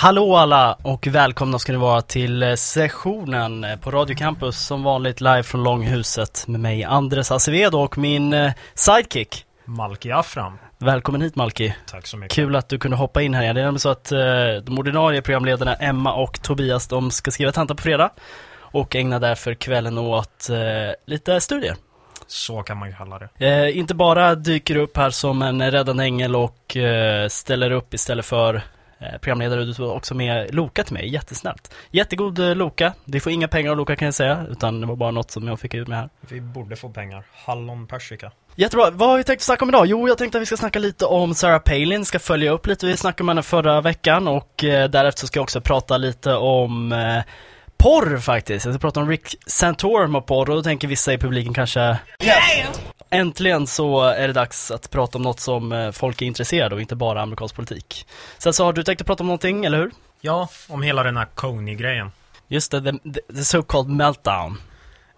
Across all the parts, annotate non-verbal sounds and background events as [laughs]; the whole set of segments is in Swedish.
Hallå alla och välkomna ska ni vara till eh, sessionen eh, på Radio Campus som vanligt live från Långhuset med mig Andres Acevedo och min eh, sidekick Malki Afram. Välkommen hit Malki. Tack så mycket. Kul att du kunde hoppa in här igen. Det är nämligen så att de ordinarie programledarna Emma och Tobias de ska skriva tenta på fredag och ägna därför kvällen åt lite studier. Så kan man kalla det. Eh, inte bara dyker upp här som en räddande ängel och eh, ställer upp istället för programledare, du tog också med Loka till mig, jättesnällt. Jättegod eh, Loka, det får inga pengar av Loka kan jag säga, utan det var bara något som jag fick ut med här. Vi borde få pengar. Hallon persika. Jättebra, vad har vi tänkt snacka om idag? Jo, jag tänkte att vi ska snacka lite om Sarah Palin, ska följa upp lite, vi snackade om henne förra veckan och eh, därefter ska jag också prata lite om eh, porr faktiskt. Jag ska prata om Rick Santorum och porr och då tänker vissa i publiken kanske Äntligen så är det dags att prata om något som eh, folk är intresserade av, inte bara amerikansk politik. Sen så har du tänkt att prata om någonting, eller hur? Ja, om hela den här Coney-grejen. Just det, the, the, the so called meltdown.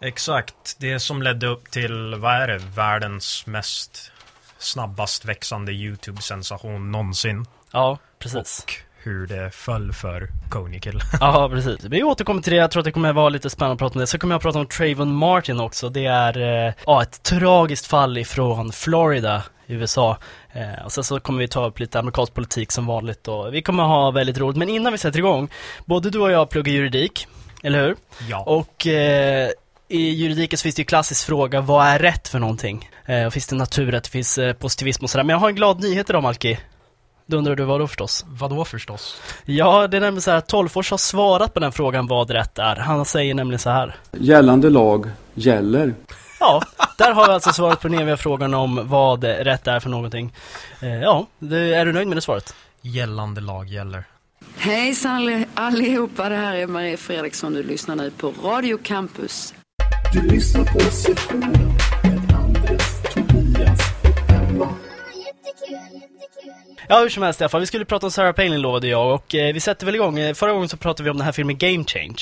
Exakt. Det som ledde upp till, vad är det, världens mest snabbast växande YouTube-sensation någonsin. Ja, precis. Och hur det föll för Coney-kill. [laughs] Ja, precis. Vi återkommer till det. Jag tror att det kommer vara lite spännande att prata om det. Så kommer jag att prata om Trayvon Martin också. Det är eh, ja, ett tragiskt fall ifrån Florida i USA. Eh, och sen så kommer vi ta upp lite amerikansk politik som vanligt och vi kommer ha väldigt roligt. Men innan vi sätter igång, både du och jag pluggar juridik, eller hur? Ja. Och eh, i juridiken så finns det ju klassisk fråga, vad är rätt för någonting? Eh, och finns det naturrätt, det finns eh, positivism och sådär. Men jag har en glad nyhet idag Malki. Då undrar du vad då förstås? Vadå förstås? Ja, det är nämligen så här att Tolfors har svarat på den frågan vad rätt är. Han säger nämligen så här. Gällande lag gäller. Ja, där har vi alltså svaret på den eviga frågan om vad rätt är för någonting. Eh, ja, det, är du nöjd med det svaret? Gällande lag gäller. Hejsan allihopa, det här är Marie Fredriksson. Du lyssnar nu på Radio Campus. Du lyssnar på sessionen med Andres, Tobias och Emma. Ja, hur som helst i alla fall. Vi skulle prata om Sarah Palin lovade jag och eh, vi sätter väl igång. Eh, förra gången så pratade vi om den här filmen Game Change.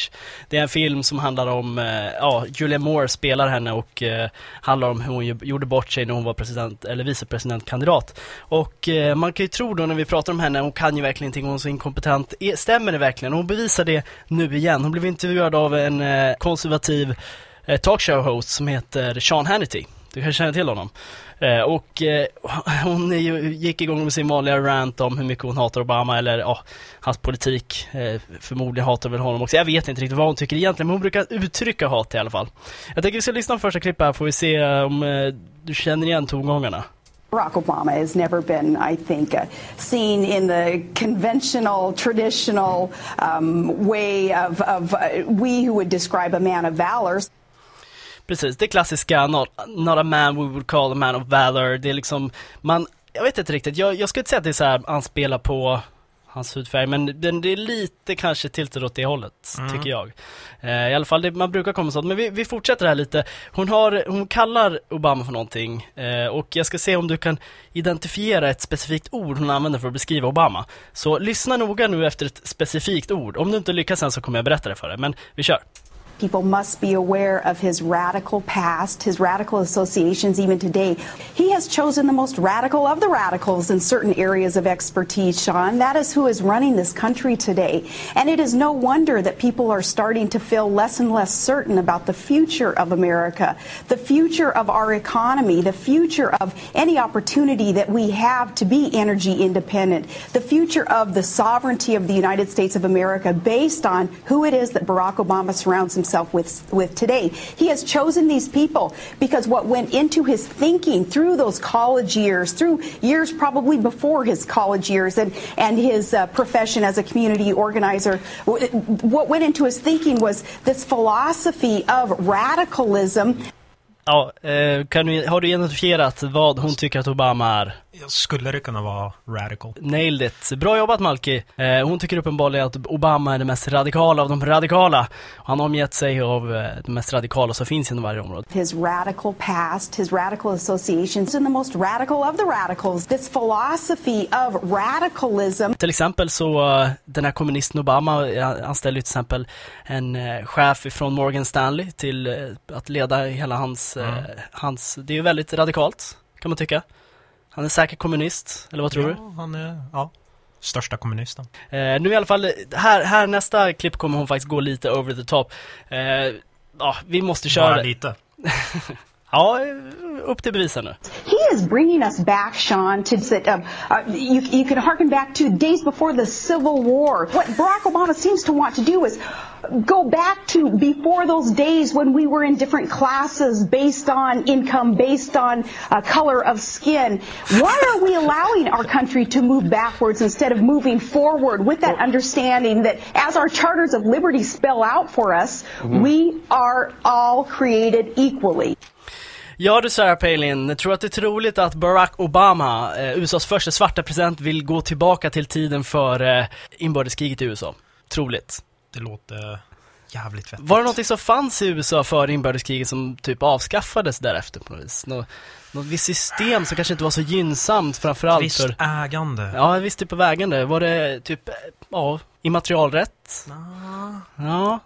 Det är en film som handlar om, eh, ja, Julia Moore spelar henne och eh, handlar om hur hon gjorde bort sig när hon var president, eller vicepresidentkandidat. Och eh, man kan ju tro då när vi pratar om henne, hon kan ju verkligen ingenting, hon är så inkompetent. E, stämmer det verkligen? Hon bevisar det nu igen. Hon blev intervjuad av en eh, konservativ eh, talkshow-host som heter Sean Hannity. Du kanske känner till honom. Eh, och eh, hon ju, gick igång med sin vanliga rant om hur mycket hon hatar Obama eller ja, hans politik. Eh, förmodligen hatar väl honom också. Jag vet inte riktigt vad hon tycker egentligen, men hon brukar uttrycka hat i alla fall. Jag tänker vi ska lyssna på första klippet här får vi se eh, om eh, du känner igen tongångarna. Barack Obama has never been, I think, uh, seen in the conventional, traditional um, way of, of uh, we who would describe a man of valor. Precis, det klassiska not, not a man we would call a man of valor. Det är liksom, man, jag vet inte riktigt, jag, jag skulle inte säga att det är så här anspelar på hans hudfärg, men den, det är lite kanske tiltad åt det hållet, tycker jag. Eh, I alla fall, det, man brukar komma sånt. Men vi, vi fortsätter här lite. Hon, har, hon kallar Obama för någonting eh, och jag ska se om du kan identifiera ett specifikt ord hon använder för att beskriva Obama. Så lyssna noga nu efter ett specifikt ord. Om du inte lyckas sen så kommer jag berätta det för dig, men vi kör. People must be aware of his radical past, his radical associations even today. He has chosen the most radical of the radicals in certain areas of expertise, Sean. That is who is running this country today. And it is no wonder that people are starting to feel less and less certain about the future of America, the future of our economy, the future of any opportunity that we have to be energy independent, the future of the sovereignty of the United States of America based on who it is that Barack Obama surrounds himself with, with today. He has chosen these people because what went into his thinking through those college years, through years probably before his college years and, and his uh, profession as a community organizer, what went into his thinking was this philosophy of radicalism Ja, eh, kan du, har du identifierat vad hon tycker att Obama är? Skulle det kunna vara radical? Nailed it. Bra jobbat Malki. Eh, hon tycker uppenbarligen att Obama är den mest radikala av de radikala. Han har omgett sig av eh, de mest radikala som finns inom varje område. his radical past, his radical associations, and the most radical of the radicals. This philosophy of radicalism Till exempel så, eh, den här kommunisten Obama anställde ju till exempel en chef ifrån Morgan Stanley till att leda hela hans, eh, hans, det är ju väldigt radikalt kan man tycka. Han är säkert kommunist, eller vad tror du? Ja, han är, ja. Största kommunisten. Eh, nu i alla fall, här, här nästa klipp kommer hon faktiskt gå lite over the top. Eh, ja, vi måste köra. Bara lite. [laughs] Ja, upp till bevisen nu. He is bringing us back, Sean, to um, uh, you, you can harken back to days before the Civil War. What Barack Obama seems to want to do is go back to before those days when we were in different classes based on income, based on uh, color of skin. Why are we allowing our country to move backwards instead of moving forward with that understanding that as our charters of liberty spell out for us, we are all created equally? Ja du Sarah Palin, tror att det är troligt att Barack Obama, eh, USAs första svarta president, vill gå tillbaka till tiden för eh, inbördeskriget i USA? Troligt. Det låter jävligt fett. Var det någonting som fanns i USA före inbördeskriget som typ avskaffades därefter på något vis? Nå, något visst system som kanske inte var så gynnsamt framförallt Visst för... ägande. Ja, en viss typ av ägande. Var det typ, eh, ja, immaterialrätt? Ja.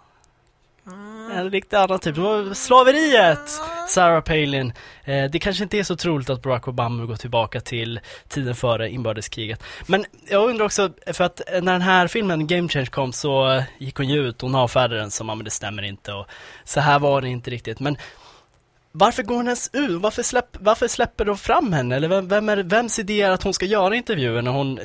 Ah. En riktigt annan typ. Det var slaveriet, Sarah Palin. Eh, det kanske inte är så troligt att Barack Obama går tillbaka till tiden före inbördeskriget. Men jag undrar också, för att eh, när den här filmen Game Change kom så gick hon ju ut hon avfärdade den som, ja men det stämmer inte och så här var det inte riktigt. Men varför går hon ens ut? Varför, släpp, varför släpper de fram henne? Eller vem, vem är, vems idé är att hon ska göra intervjuer när hon,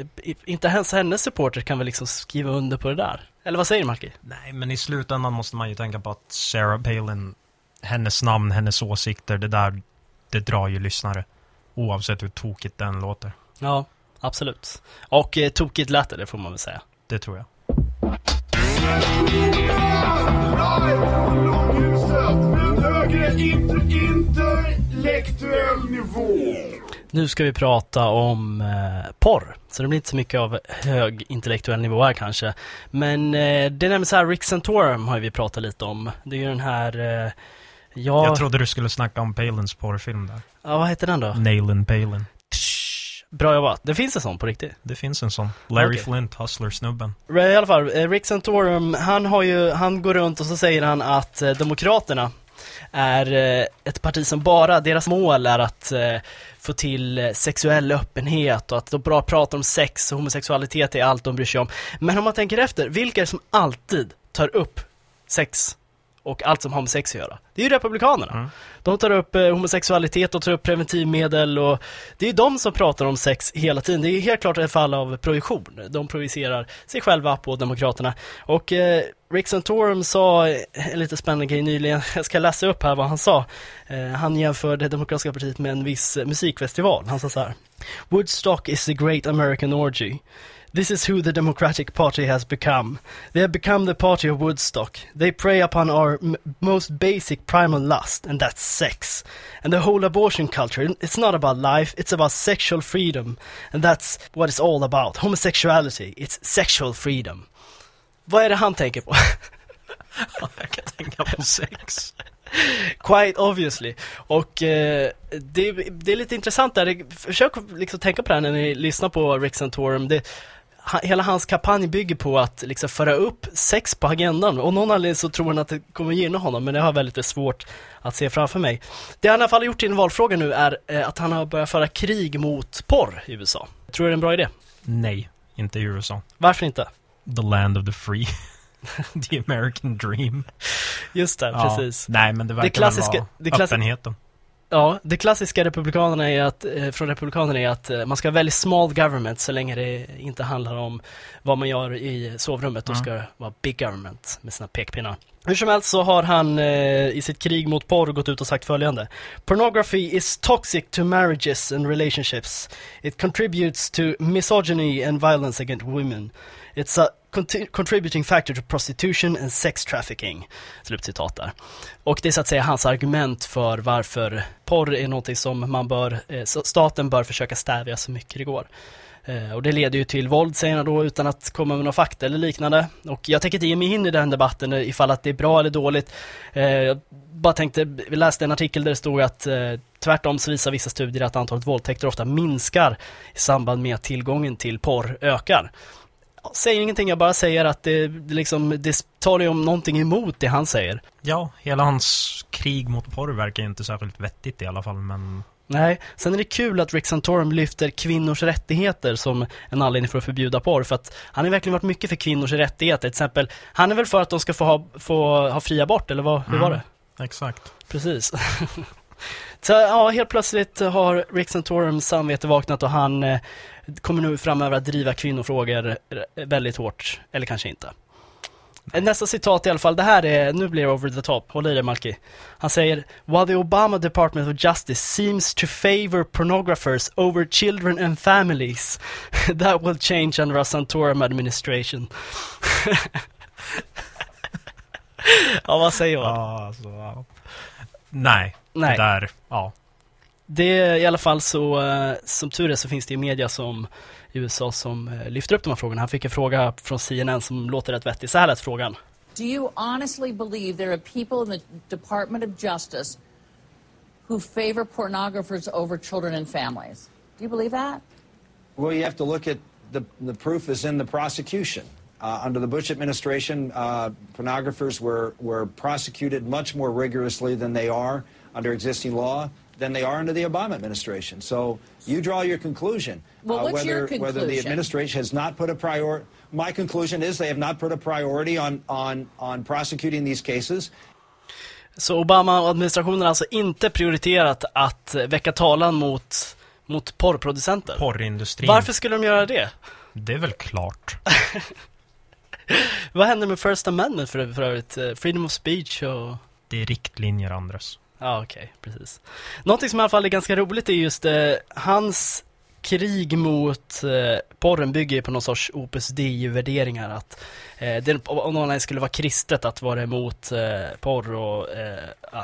inte ens hennes supporter kan väl liksom skriva under på det där? Eller vad säger du Marki? Nej, men i slutändan måste man ju tänka på att Sarah Palin, hennes namn, hennes åsikter, det där, det drar ju lyssnare. Oavsett hur tokigt den låter. Ja, absolut. Och eh, tokigt lät det, det får man väl säga. Det tror jag. Intellektuell nivå. Nu ska vi prata om eh, porr. Så det blir inte så mycket av hög intellektuell nivå här kanske. Men eh, det nämns här, Rick Santorum har vi pratat lite om. Det är ju den här, eh, ja, Jag trodde du skulle snacka om Palins porrfilm där. ja, vad heter den då? Nailin Palin. Bra jobbat. Det finns en sån på riktigt. Det finns en sån. Larry Okej. Flint, Hustler-snubben. I alla fall, eh, Rick Santorum, han har ju, han går runt och så säger han att eh, Demokraterna är eh, ett parti som bara, deras mål är att eh, få till eh, sexuell öppenhet och att de bara pratar om sex och homosexualitet är allt de bryr sig om. Men om man tänker efter, vilka är det som alltid tar upp sex och allt som har med sex att göra? Det är ju Republikanerna. De tar upp eh, homosexualitet och tar upp preventivmedel och det är ju de som pratar om sex hela tiden. Det är ju helt klart ett fall av projektion. De projicerar sig själva på Demokraterna. Och eh, Rick Santorum sa eh, en lite spännande grej nyligen, [laughs] jag ska läsa upp här vad han sa. Eh, han jämförde Demokratiska partiet med en viss eh, musikfestival. Han sa så här. Woodstock is the great American orgy. This is who the Democratic Party has become. They have become the party of Woodstock. They prey upon our most basic primal lust, and that's sex. And the whole abortion culture, it's not about life, it's about sexual freedom. And that's what it's all about. Homosexuality, it's sexual freedom. Vad är det han tänker på? [laughs] Jag kan tänka på sex. Quite obviously. Och eh, det, det är lite intressant där, försök liksom tänka på det här när ni lyssnar på Rick Santorum. Det, hela hans kampanj bygger på att liksom föra upp sex på agendan. Och någon anledning så tror han att det kommer gynna honom, men det har jag väldigt svårt att se framför mig. Det han i alla fall har gjort i en valfråga nu är eh, att han har börjat föra krig mot porr i USA. Tror du det är en bra idé? Nej, inte i USA. Varför inte? The land of the free. [laughs] the American dream. Just det, Ja, precis. Nej, men det verkar klassiska- väl vara det klassi- öppenheten. Ja, det klassiska republikanerna är att, eh, från republikanerna är att eh, man ska ha väldigt small government så länge det inte handlar om vad man gör i sovrummet. Då ska det vara big government med sina pekpinnar. Hur som helst så har han eh, i sitt krig mot porr gått ut och sagt följande. Pornography is toxic to marriages and relationships. It contributes to misogyny and violence against women. It's a contributing factor to prostitution and sex trafficking. Slutcitat där. Och det är så att säga hans argument för varför porr är någonting som man bör, eh, staten bör försöka stävja så mycket det går. Eh, och det leder ju till våld säger han då utan att komma med några fakta eller liknande. Och jag tänker inte ge mig in i den debatten eh, ifall att det är bra eller dåligt. Jag bara tänkte, vi läste en artikel där det stod att tvärtom så visar vissa studier att antalet våldtäkter ofta minskar i samband med att tillgången till porr ökar. Jag säger ingenting, jag bara säger att det, liksom, det talar ju om någonting emot det han säger. Ja, hela hans krig mot porr verkar ju inte särskilt vettigt i alla fall, men Nej, sen är det kul att Rick Santorum lyfter kvinnors rättigheter som en anledning för att förbjuda porr. För att han har verkligen varit mycket för kvinnors rättigheter. Till exempel, han är väl för att de ska få ha, få ha fri abort, eller vad, hur var Mm. det? Exakt. Precis. [laughs] Så ja, helt plötsligt har Rick Santorums samvete vaknat och han eh, kommer nu framöver att driva kvinnofrågor väldigt hårt. Eller kanske inte. Nästa citat i alla fall, det här är, nu blir det over the top, håll i dig Malki. Han säger While the Obama Department of Justice seems to favor pornographers over children and families [laughs] that will change under a Santorum administration. [laughs] ja, vad säger man? Ja, alltså, ja. Nej, Nej. det där, ja. Det är i alla fall så, eh, som tur är så finns det ju media som i USA som eh, lyfter upp de här frågorna. Han fick en fråga från CNN som låter rätt vettig. Så här lät frågan. Do you honestly believe there are people in the Department of Justice who favor pornographers over children and families? Do you believe that? Well, you have to look at the, the proof is in the prosecution. Uh, under the Bush administration, uh, pornographers were, were prosecuted much more rigorously than they are under existing law than they are under the Obama administration. So you draw your conclusion. Well, what's whether, your whether the conclusion? administration has not put a priority. My conclusion is they have not put a priority on, on, on prosecuting these cases. Så Obama-administrationen har alltså inte prioriterat att väcka talan mot, mot porrproducenter. Porrindustrin. Varför skulle de göra det? Det är väl klart. [laughs] Vad händer med First Amendment för, för övrigt? Freedom of speech och... Det är riktlinjer, Andres. Ja, okej, precis. Någonting som i alla fall är ganska roligt är just eh, hans krig mot eh, porren bygger ju på någon sorts opus dei-värderingar. Att eh, det, om någon skulle vara kristet att vara emot eh, porr och eh,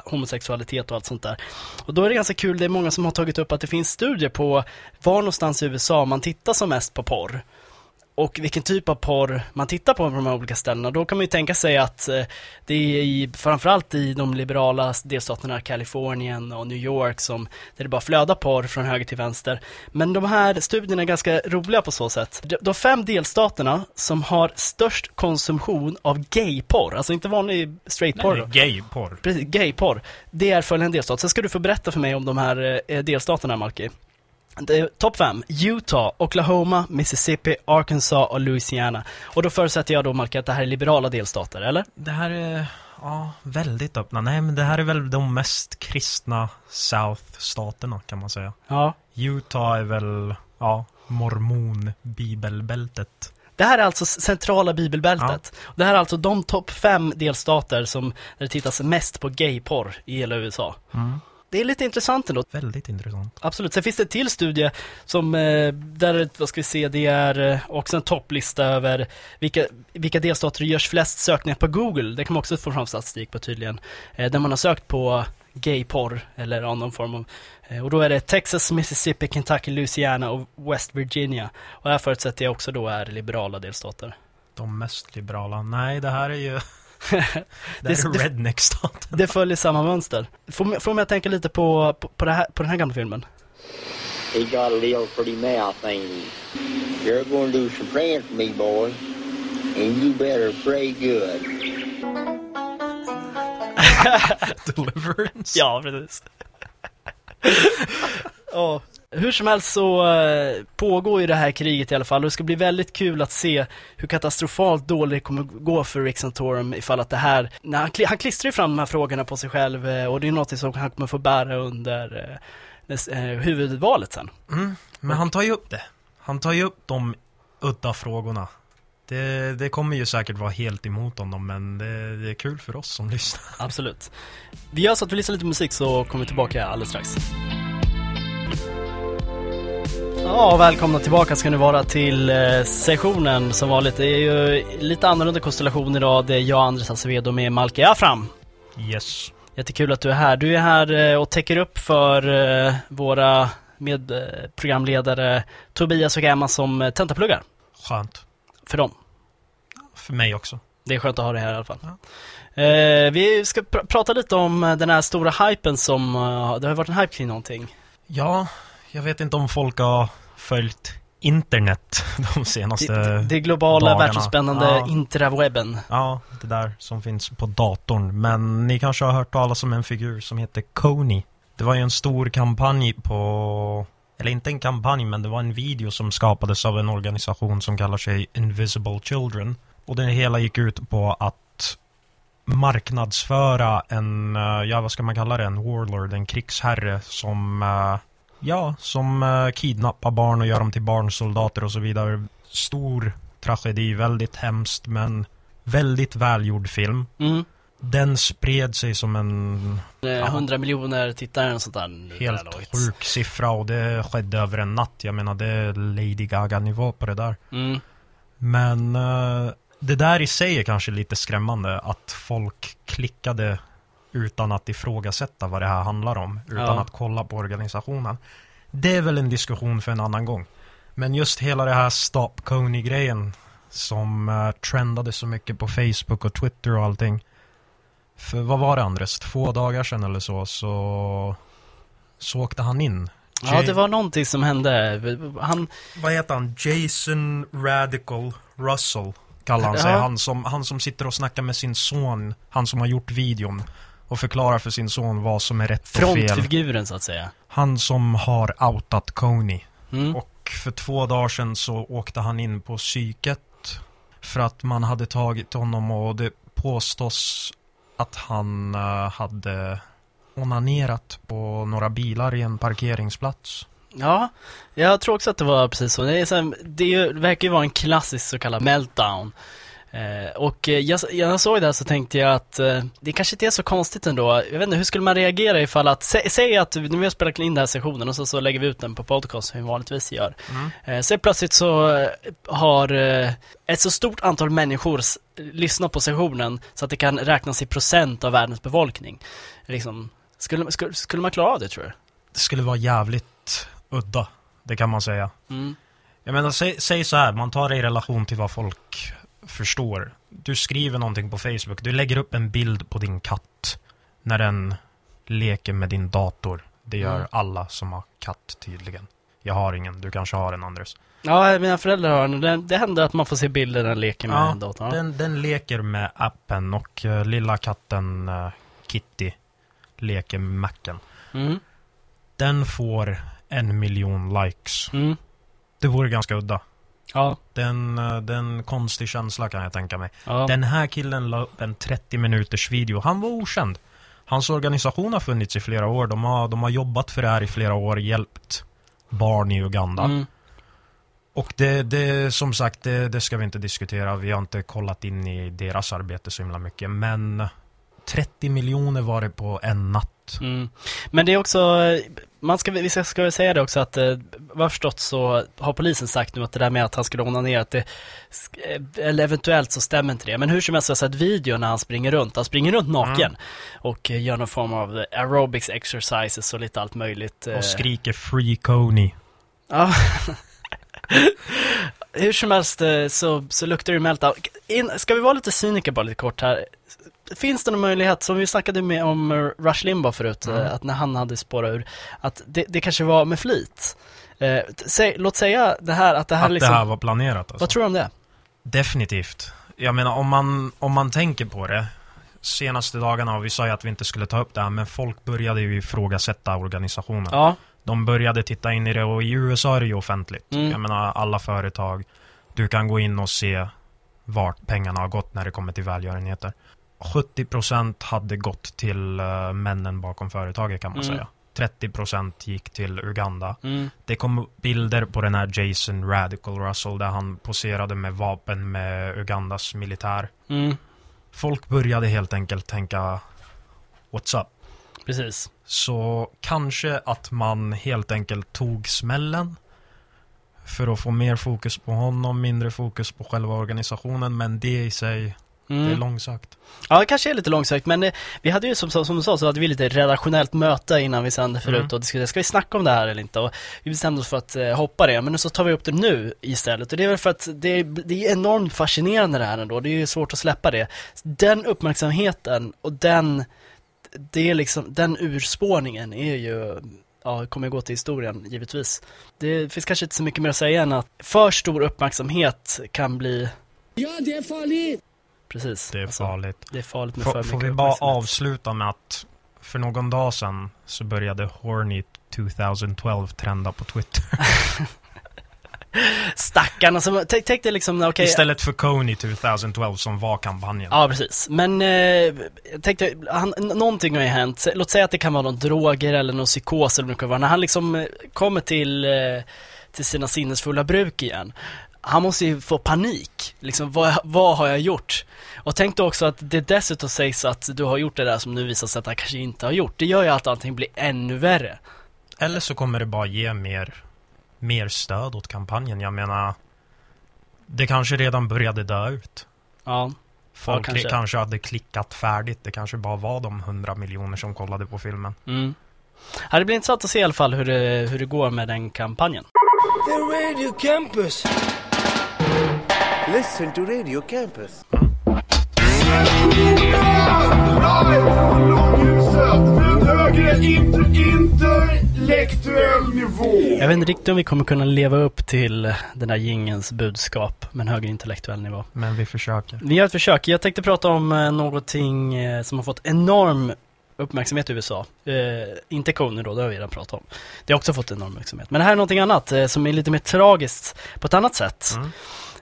homosexualitet och allt sånt där. Och då är det ganska kul, det är många som har tagit upp att det finns studier på var någonstans i USA man tittar som mest på porr och vilken typ av porr man tittar på på de här olika ställena. Då kan man ju tänka sig att eh, det är i, framförallt i de liberala delstaterna Kalifornien och New York som där det bara flödar porr från höger till vänster. Men de här studierna är ganska roliga på så sätt. De, fem delstaterna som har störst konsumtion av gayporr, alltså inte vanlig straightporr. Nej, gay-porr. Precis, gayporr. Det är följande delstat. Sen ska du få berätta för mig om de här eh, delstaterna, Malki. Topp 5. Utah, Oklahoma, Mississippi, Arkansas och Louisiana. Och då förutsätter jag då, Malki, att det här är liberala delstater, eller? Det här är, ja, väldigt öppna. Nej, men det här är väl de mest kristna South-staterna kan man säga. Ja. Utah är väl, ja, mormon-bibelbältet. Det här är alltså centrala bibelbältet. Det här är alltså de topp 5 delstater som där det tittas mest på gayporr i hela USA. Mm. Det är lite intressant ändå. Väldigt intressant. Absolut. Sen finns det en till studie som, eh, där, vad ska vi se, det är eh, också en topplista över vilka, vilka delstater görs flest sökningar på Google. Det kan man också få fram statistik på tydligen. Eh, där man har sökt på gayporr eller någon form av, och då är det Texas, Mississippi, Kentucky, Louisiana och West Virginia. Och här förutsätter jag också då är liberala delstater. De mest liberala. Nej, det här är ju... [laughs] det är det- redneck-staten. Det följer samma mönster. Får, mig- får mig att tänka lite på, på, på, det här, på den här gamla filmen. He got a little pretty mouth, ain't he? You're to do some praying for me, boy. And you better pray good. [laughs] Deliverance. Ja, precis. [laughs] Hur som helst så eh, pågår ju det här kriget i alla fall och det ska bli väldigt kul att se hur katastrofalt dåligt det kommer gå för Rick Santorum ifall att det här, när han, han klistrar ju fram de här frågorna på sig själv eh, och det är något som han kommer få bära under eh, huvudvalet sen. Mm, men han tar ju upp det. Han tar ju upp de udda frågorna. Det, det kommer ju säkert vara helt emot honom, men det, det är kul för oss som lyssnar. Absolut. Vi gör så att vi lyssnar lite musik så kommer vi tillbaka alldeles strax. Ja, välkomna tillbaka ska ni vara till eh, sessionen som vanligt. Det är ju lite annorlunda konstellation idag. Det är jag, Andres Acevedo med Malke Afram. Yes. Jättekul att du är här. Du är här eh, och täcker upp för eh, våra medprogramledare Tobias och Emma som tentapluggar Skönt. för dem. För mig också. Det är skönt att ha dig här i alla fall. Eh, vi ska pr- prata lite om den här stora hypen som, det har varit en hype kring någonting. Ja, jag vet inte om folk har följt internet [laughs] de senaste Det, det globala, dagarna. världsomspännande Ja. intrawebben. Ja, det där som finns på datorn. Men ni kanske har hört talas om en figur som heter Coney. Det var ju en stor kampanj på, eller inte en kampanj, men det var en video som skapades av en organisation som kallar sig Invisible Children. Och det hela gick ut på att marknadsföra en, eh, ja vad ska man kalla det, en warlord, en krigsherre som, eh, ja, som eh, kidnappar barn och gör dem till barnsoldater och så vidare. Stor tragedi, väldigt hemskt men väldigt välgjord film. Mm. Den spred sig som en 100 miljoner tittare och sånt där. helt sjuk siffra och det skedde över en natt. Jag menar det är Lady Gaga-nivå på det där. Mm. Men eh, det där i sig är kanske lite skrämmande att folk klickade utan att ifrågasätta vad det här handlar om. Utan Ja. att kolla på organisationen. Det är väl en diskussion för en annan gång. Men just hela det här Stop Coney-grejen som eh, trendade så mycket på Facebook och Twitter och allting. För vad var det Andres? Två dagar sedan eller så, så, så åkte han in. Ja, det var någonting som hände. Han, Vad heter han? Jason Radical Russell kallar han sig. Ja. Han, som, han som sitter och snackar med sin son, han som har gjort videon. Och förklarar för sin son vad som är rätt och fel. frontfiguren så att säga. Han som har outat Coney. Mm. Och för två dagar sedan så åkte han in på psyket. För att man hade tagit honom och det påstås att han eh, hade onanerat på några bilar i en parkeringsplats. Ja, jag tror också att det var precis så. Det, är så här, det, verkar ju vara en klassisk så kallad meltdown. Eh, och eh, jag, jag såg det här så tänkte jag att eh, det kanske inte är så konstigt ändå. Jag vet inte, hur skulle man reagera ifall att, sä, säg att vi har spelat in den här sessionen och så, så lägger vi ut den på podcast som vi vanligtvis gör. Eh, så plötsligt så har ett så stort antal människor lyssnat på sessionen så att det kan räknas i procent av världens befolkning. Liksom, skulle, skulle, skulle man klara av det tror du? Det skulle vara jävligt udda. Det kan man säga. Mm. Jag menar, säg, säg så här, man tar det i relation till vad folk förstår. Du skriver någonting på Facebook, du lägger upp en bild på din katt när den leker med din dator. Det gör Mm. alla som har katt tydligen. Jag har ingen, du kanske har en Andres. Ja, mina föräldrar har den. Det, det händer att man får se bilder när den leker med Ja, datorn. Den, den leker med appen och eh, lilla katten eh, Kitty leker med macken. Mm. Den får en miljon likes. Mm. Det vore ganska udda. Ja. Den, eh, den konstig känsla kan jag tänka mig. Ja. Den här killen la upp en 30 minuters video. Han var okänd. Hans organisation har funnits i flera år. De har, de har jobbat för det här i flera år, hjälpt barn i Uganda. Mm. Och det, det, som sagt, det, det ska vi inte diskutera. Vi har inte kollat in i deras arbete så himla mycket. Men 30 miljoner var det på en natt. Mm. Men det är också, man ska, vi ska, ska säga det också att eh, vad förstått så har polisen sagt nu att det där med att han skulle onanera, att det, eh, eller eventuellt så stämmer inte det. Men hur som helst så har jag sett video när han springer runt, han springer runt naken och eh, gör någon form av aerobics exercises och lite allt möjligt. Och skriker 'Free Coney' Ja. [laughs] Hur som helst eh, så, så luktar det meltdown. In, ska vi vara lite cyniker bara lite kort här? Finns det någon möjlighet, som vi snackade med om Rush Limbaugh förut, Mm. eh, att när han hade spårat ur, att det, det kanske var med flit? Eh, säg, låt säga det här, att det här Att liksom, det här var planerat alltså. vad tror du om det? Definitivt. Jag menar om man, om man tänker på det. Senaste dagarna, och vi sa ju att vi inte skulle ta upp det här, men folk började ju ifrågasätta organisationen. Ja, De började titta in i det och i USA är det ju offentligt. Mm. Jag menar alla företag. Du kan gå in och se vart pengarna har gått när det kommer till välgörenheter. 70% hade gått till eh, männen bakom företaget kan man Mm. säga. 30% gick till Uganda. mm, Det kom bilder på den här Jason Radical Russell där han poserade med vapen med Ugandas militär. mm, Folk började helt enkelt tänka What's up? Precis. Så kanske att man helt enkelt tog smällen för att få mer fokus på honom, mindre fokus på själva organisationen. Men det i sig, det är Mm. långsökt. Ja, det kanske är lite långsökt, men eh, vi hade ju som, som du sa, så hade vi lite redaktionellt möte innan vi sände förut Mm. och diskuterade, ska vi snacka om det här eller inte? Och vi bestämde oss för att eh, hoppa det, men nu så tar vi upp det nu istället. Och det är väl för att det är, det är enormt fascinerande det här ändå, det är ju svårt att släppa det. Den uppmärksamheten och den, det är liksom, den urspårningen är ju Ja, kommer gå till historien givetvis. Det finns kanske inte så mycket mer att säga än att för stor uppmärksamhet kan bli... Ja, det är farligt! Precis. Det är alltså, farligt. Det är farligt med Får, för får mycket vi bara avsluta med att För någon dag sedan så började Horny 2012 trenda på Twitter. [laughs] Stackarna som, tänk, tänk dig liksom, okej. Istället för Coney 2012 som var kampanjen. Ja, precis. Men eh, jag tänkte, han, någonting har ju hänt. Låt säga att det kan vara någon droger eller någon psykos eller vara. När han liksom eh, kommer till, eh, till sina sinnesfulla bruk igen. Han måste ju få panik. Liksom, vad, vad har jag gjort? Och tänk då också att det dessutom sägs att du har gjort det där som nu visar sig att han kanske inte har gjort. Det gör ju att allting blir ännu värre. Eller så kommer det bara ge mer, mer stöd åt kampanjen. Jag menar, det kanske redan började dö ut. Ja. Folk kanske. kanske. hade klickat färdigt. Det kanske bara var de 100 miljoner som kollade på filmen. Mm. Ja, det blir intressant att se i alla fall hur det, hur det går med den kampanjen. The Radio Campus. Listen to Radio Campus. Intellektuell nivå. Jag vet inte riktigt om vi kommer kunna leva upp till den där jingens budskap med en högre intellektuell nivå. Men vi försöker. Vi gör ett försök. Jag tänkte prata om eh, någonting eh, som har fått enorm uppmärksamhet i USA. Eh, inte Coney då, det har vi redan pratat om. Det har också fått enorm uppmärksamhet. Men det här är någonting annat eh, som är lite mer tragiskt på ett annat sätt. Mm.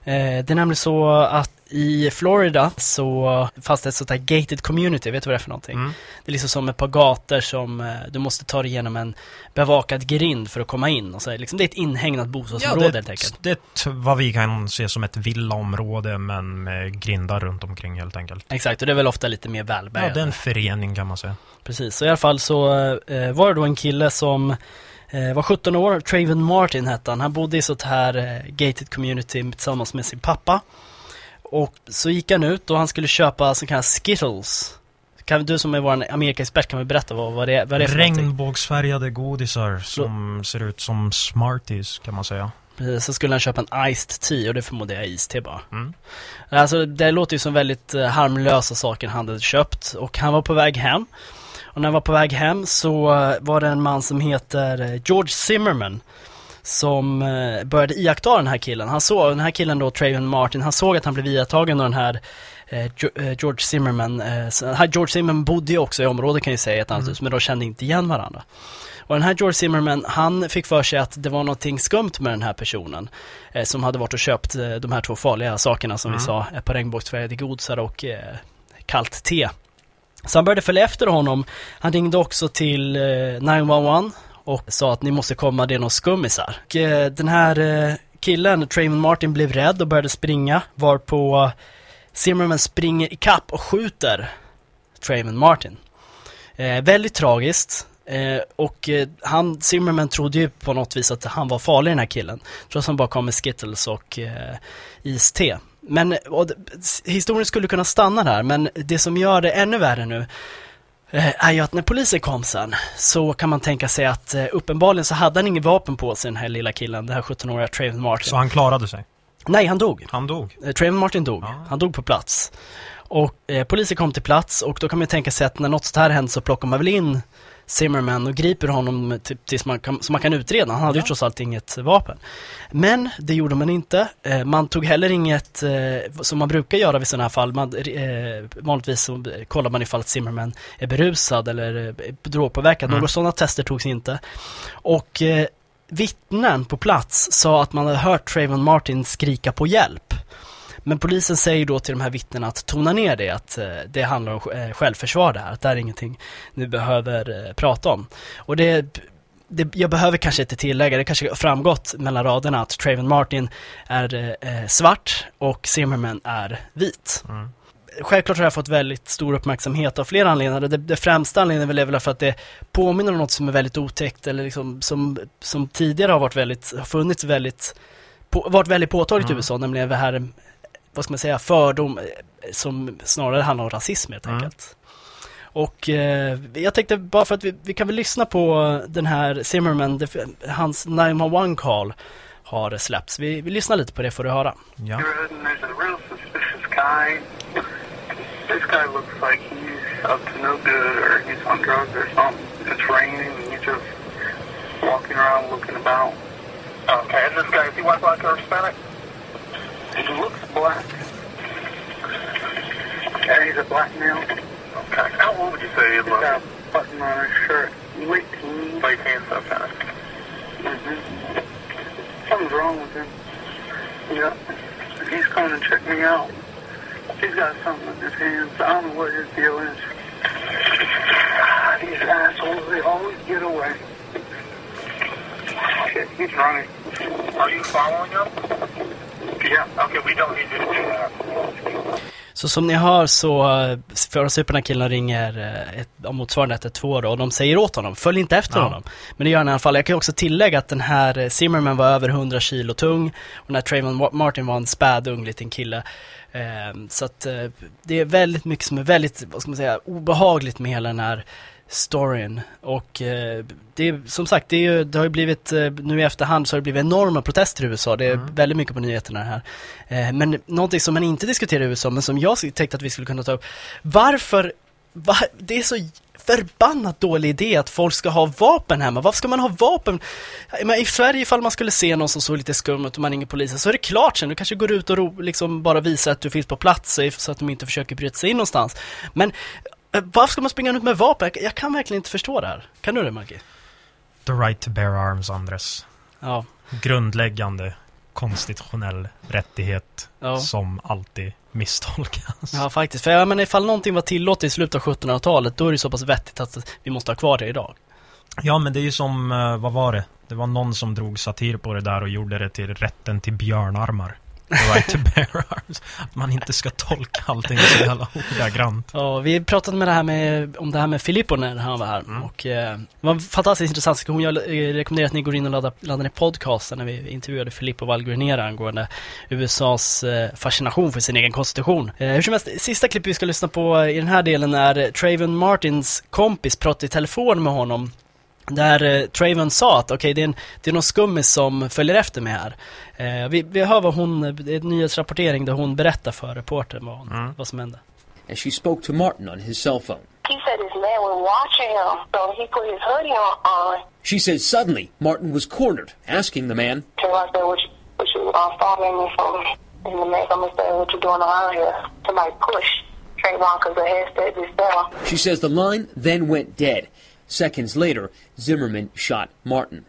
Eh, det är nämligen så att i Florida så fanns det ett sånt här gated community, vet du vad det är för någonting? Mm. Det är liksom som ett par gator som eh, du måste ta dig igenom en bevakad grind för att komma in. Och så liksom, det är ett inhägnat bostadsområde det, helt enkelt. det är vad vi kan se som ett villaområde men med grindar runt omkring helt enkelt. Exakt, och det är väl ofta lite mer Ja, välbärgade. det är en förening kan man säga. Precis, så i alla fall så eh, var det då en kille som eh, var 17 år, Traven Martin hette han. Han bodde i sånt här eh, gated community tillsammans med sin pappa. Och så gick han ut och han skulle köpa så kallade Skittles. Kan, du som är vår Amerikaexpert kan väl berätta vad, vad, det, är- vad det är för? Regnbågsfärgade godisar som ser ut som Smarties kan man säga. Precis, så skulle han köpa en iced tea och det förmodar jag är iste bara. Mm. Alltså det låter ju som väldigt eh, harmlösa saker han hade köpt och han var på väg hem. Och när han var på väg hem så eh, var det en man som heter eh, George Zimmerman som eh, började iaktta den här killen. Han såg, den här killen då, Trayvon Martin, han såg att han blev iakttagen av den här eh, eh, George Zimmerman. George Zimmerman bodde ju också i området kan jag säga, ett annat hus, men de kände inte igen varandra. Och den här George Zimmerman, han fick för sig att det var någonting skumt med den här personen. Eh, som hade varit och köpt eh, de här två farliga sakerna som vi sa, ett par regnbågsfärgade godisar och eh, kallt te. Så han började följa efter honom. Han ringde också till eh, 911 och sa att ni måste komma, det är någon skummisar. Och, eh, den här eh, killen, Trayvon Martin, blev rädd och började springa, varpå Zimmerman springer i kapp och skjuter Trayvon Martin. Eh, väldigt tragiskt. Eh, och eh, han, Zimmerman trodde ju på något vis att han var farlig den här killen. Trots att han bara kom med Skittles och eh, iste. Men och, historien skulle kunna stanna där, men det som gör det ännu värre nu är ju att när polisen kom sen så kan man tänka sig att eh, uppenbarligen så hade han inget vapen på sig den här lilla killen, den här 17-åriga Trayvon Martin. Så han klarade sig. Nej, han dog. Han dog. Eh, Trayvon Martin dog. Ja. Han dog på plats. Och eh, polisen kom till plats och då kan man ju tänka sig att när något sånt här händer så plockar man väl in Zimmerman och griper honom till, tills man kan, så man kan utreda. Han hade ju trots allt inget vapen. Men det gjorde man inte. Eh, man tog heller inget, eh, som man brukar göra vid sådana här fall. Man, eh, vanligtvis så kollar man ifall Zimmerman är berusad eller drogpåverkad. Mm. Några sådana tester togs inte. Och vittnen på plats sa att man hade hört Trayvon Martin skrika på hjälp. Men polisen säger då till de här vittnena att tona ner det, att eh, det handlar om eh, självförsvar det här, att det här är ingenting ni behöver eh, prata om. Och det, det, jag behöver kanske inte tillägga, det kanske har framgått mellan raderna att Trayvon Martin är eh, svart och Zimmerman är vit. Mm. Självklart har jag fått väldigt stor uppmärksamhet av flera anledningar. Det, det främsta anledningen är väl- för att det påminner om något som är väldigt otäckt eller liksom som, som tidigare har varit väldigt, har funnits väldigt, på, varit väldigt påtagligt i Mm. USA, nämligen det här, vad ska man säga, fördom eh, som snarare handlar om rasism helt Mm. enkelt. Och eh, jag tänkte bara för att vi, vi kan väl lyssna på den här Zimmerman, det, hans 911 call har släppts. Vi, vi lyssnar lite på det får du höra. Ja. neighborhood and there's a real suspicious guy. This guy looks like he's up to no good or he's on drugs or something. It's raining and he's just walking around looking about. Okay, and this guy, is he white, black, or Hispanic? He looks black. And he's a black male. Okay, how old would you say he looks? button on his shirt. He... Like hands up fast. Mm-hmm. Something's wrong with him. Yeah. He's coming to check me out. He's got something in his hands. I don't know what his deal is. These assholes, they always get away. Shit, he's running. Are you following him? Yeah. Okay, we don't need you to. Så som ni hör så eh, förarsuparna killarna ringer eh, ett, om motsvarande 112 då, och de säger åt honom, följ inte efter Ja. honom. Men det gör han i alla fall. Jag kan också tillägga att den här eh, Zimmerman var över 100 kilo tung och den här Trayvon Martin var en spädung liten kille. Så att det är väldigt mycket som är väldigt, vad ska man säga, obehagligt med hela den här storyn. Och eh, det är, som sagt, det, är, det har ju blivit, eh, nu i efterhand så har det blivit enorma protester i USA. Det är väldigt mycket på nyheterna här. Eh, men någonting som man inte diskuterar i USA, men som jag tänkte att vi skulle kunna ta upp. Varför, va, det är så förbannat dålig idé att folk ska ha vapen hemma. Varför ska man ha vapen? Menar, I Sverige ifall man skulle se någon som såg lite skum ut och man ringer polisen så är det klart sen. Du kanske går ut och ro, liksom bara visar att du finns på plats så- att de inte försöker bryta sig in någonstans. Men varför ska man springa ut med vapen? Jag, jag kan verkligen inte förstå det här. Kan du det Maggie? The right to bear arms, Andres. Ja. Grundläggande konstitutionell rättighet Ja. som alltid misstolkas. Ja, faktiskt. För jag menar, ifall någonting var tillåtet i slutet av 1700-talet, då är det så pass vettigt att vi måste ha kvar det idag. Ja, men det är ju som, eh, vad var det? Det var någon som drog satir på det där och gjorde det till rätten till björnarmar. Right to bear arms. Att man inte ska tolka allting så jävla ordagrant. Ja, vi pratade med det här med, om det här med Filippo när han var här och eh, det var en fantastiskt intressant diskussion. Jag eh, rekommenderar att ni går in och laddar, laddar ner podcasten när vi intervjuade Filippo Valguinera angående USAs eh, fascination för sin egen konstitution. Eh, hur som helst, sista klippet vi ska lyssna på i den här delen är Trayvon Martins kompis pratade i telefon med honom där eh, Trayvon sa att okej, det, är en- det är någon skummis som följer efter mig här. Eh, vi, vi hör vad hon, det är en nyhetsrapportering där hon berättar för reportern vad, hon, vad som hände. and she spoke to Martin on his cell phone. He said his man was watching him, so he put his hoodie on. She said suddenly Martin was cornered, asking the man, So I said, what you, what you uh, following me for? And the man come and said, what you doing around here? Somebody pushed Trayvon because the head said this down. She says the line then went dead. Seconds later, Zimmerman shot Martin.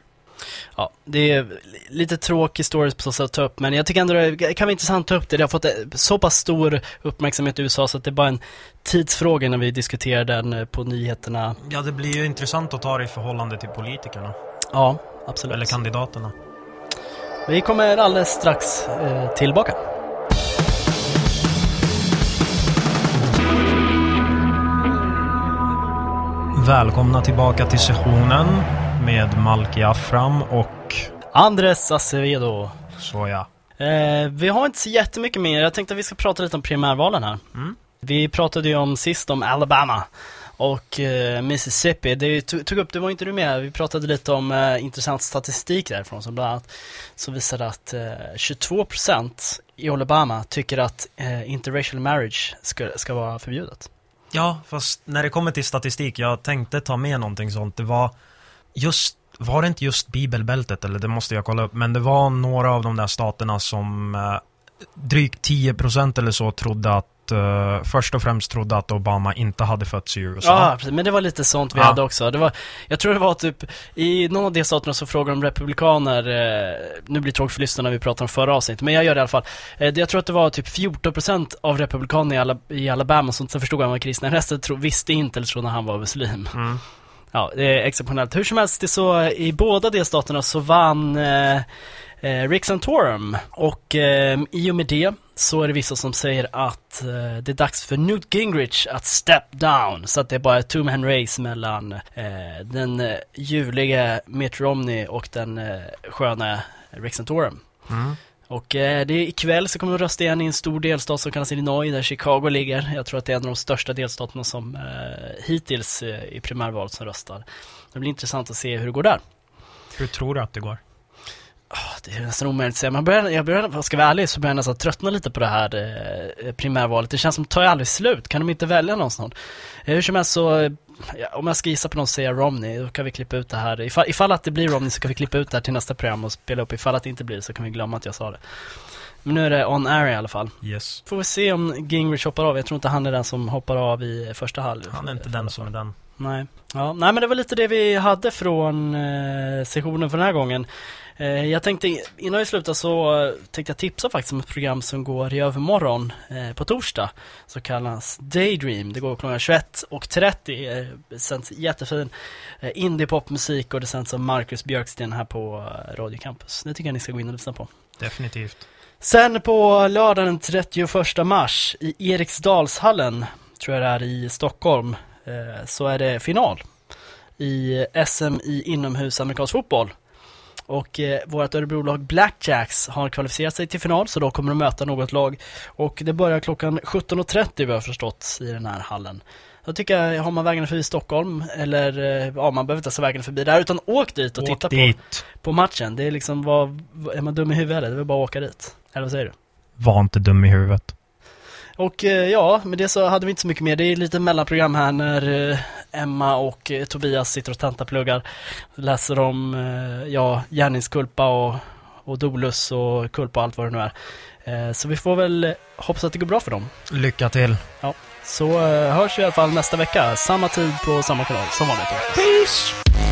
Ja, det är lite tråkig story på så sätt att ta upp, men jag tycker ändå det kan vara intressant att ta upp det. Det har fått eh, så pass stor uppmärksamhet i USA så att det är bara en tidsfråga när vi diskuterar den eh, på nyheterna. Ja, det blir ju intressant att ta det i förhållande till politikerna. Ja, absolut. Eller kandidaterna. Vi kommer alldeles strax eh, tillbaka. Välkomna tillbaka till sessionen med Malki Afram och... Andres Acevedo. Så ja. Eh, vi har inte så jättemycket mer. Jag tänkte att vi ska prata lite om primärvalen här. Mm. Vi pratade ju om sist om Alabama och eh, Mississippi. Det tog, tog upp, det var inte du med, vi pratade lite om eh, intressant statistik därifrån som bland annat så visade att eh, 22% i Alabama tycker att eh, interracial marriage ska, ska vara förbjudet. Ja, fast när det kommer till statistik, jag tänkte ta med någonting sånt. Det var just, var det inte just bibelbältet, eller det måste jag kolla upp, men det var några av de där staterna som eh, drygt 10% eller så trodde att, eh, först och främst trodde att Obama inte hade fötts i USA. Ja, precis. Men det var lite sånt vi Ja. hade också. Det var, jag tror det var typ, i någon av de staterna så frågar de republikaner, eh, nu blir det tråkigt för lyssnarna när vi pratar om förra avsnittet, men jag gör det i alla fall. Eh, jag tror att det var typ 14% av republikaner i, Ala, i Alabama som som förstod att han var kristen. Resten tro, visste inte eller trodde han var muslim. Mm. Ja, det är exceptionellt. Hur som helst, det så eh, i båda delstaterna så vann eh, eh, Rick Santorum och eh, i och med det så är det vissa som säger att eh, det är dags för Newt Gingrich att step down. Så att det är bara ett two-man race mellan eh, den eh, ljuvlige Mitt Romney och den eh, sköna Rick Santorum. Mm. Och eh, det är ikväll så kommer de rösta igen i en stor delstat som kallas Illinois, där Chicago ligger. Jag tror att det är en av de största delstaterna som eh, hittills eh, i primärvalet som röstar. Det blir intressant att se hur det går där. Hur tror du att det går? Det är nästan omöjligt att säga. Man börjar, jag börjar, ska jag vara ärlig så börjar jag nästan tröttna lite på det här eh, primärvalet. Det känns som, tar ju aldrig slut? Kan de inte välja någon snart? Eh, hur som helst så, eh, ja, om jag ska gissa på någon så säger jag Romney, då kan vi klippa ut det här. Ifall, ifall att det blir Romney så kan vi klippa ut det här till nästa program och spela upp. Ifall att det inte blir så kan vi glömma att jag sa det. Men nu är det on air i alla fall. Yes. Får vi se om Gingrich hoppar av. Jag tror inte han är den som hoppar av i första halv. Han är inte den som är den. Nej. Ja, nej men det var lite det vi hade från eh, sessionen för den här gången. Eh, jag tänkte, innan vi slutar så eh, tänkte jag tipsa faktiskt om ett program som går i övermorgon eh, på torsdag. Som kallas Daydream. Det går klockan 21.30. Eh, det sänds jättefin indiepopmusik och det sänds av Marcus Björksten här på Radio Campus. Det tycker jag ni ska gå in och lyssna på. Definitivt. Sen på lördagen den 31 mars i Eriksdalshallen, tror jag det är i Stockholm, så är det final i SM i inomhus amerikansk fotboll. Och eh, vårt Örebrolag Blackjacks har kvalificerat sig till final så då kommer de möta något lag. Och det börjar klockan 17.30 vad jag förstått i den här hallen. Jag tycker jag, har man vägarna förbi Stockholm eller eh, ja, man behöver inte ens ha vägarna förbi där utan åk dit och Åk titta dit. På, på matchen. Det är liksom, vad, är man dum i huvudet eller? Det är bara att åka dit. Eller vad säger du? Var inte dum i huvudet. Och eh, ja, med det så hade vi inte så mycket mer. Det är lite mellanprogram här när eh, Emma och eh, Tobias sitter och tentapluggar. Läser om, eh, ja, gärningskulpa och, och Dolus och kulpa och allt vad det nu är. Eh, så vi får väl hoppas att det går bra för dem. Lycka till. Ja, så hörs vi i alla fall nästa vecka. Samma tid på samma kanal som vanligt. Peace!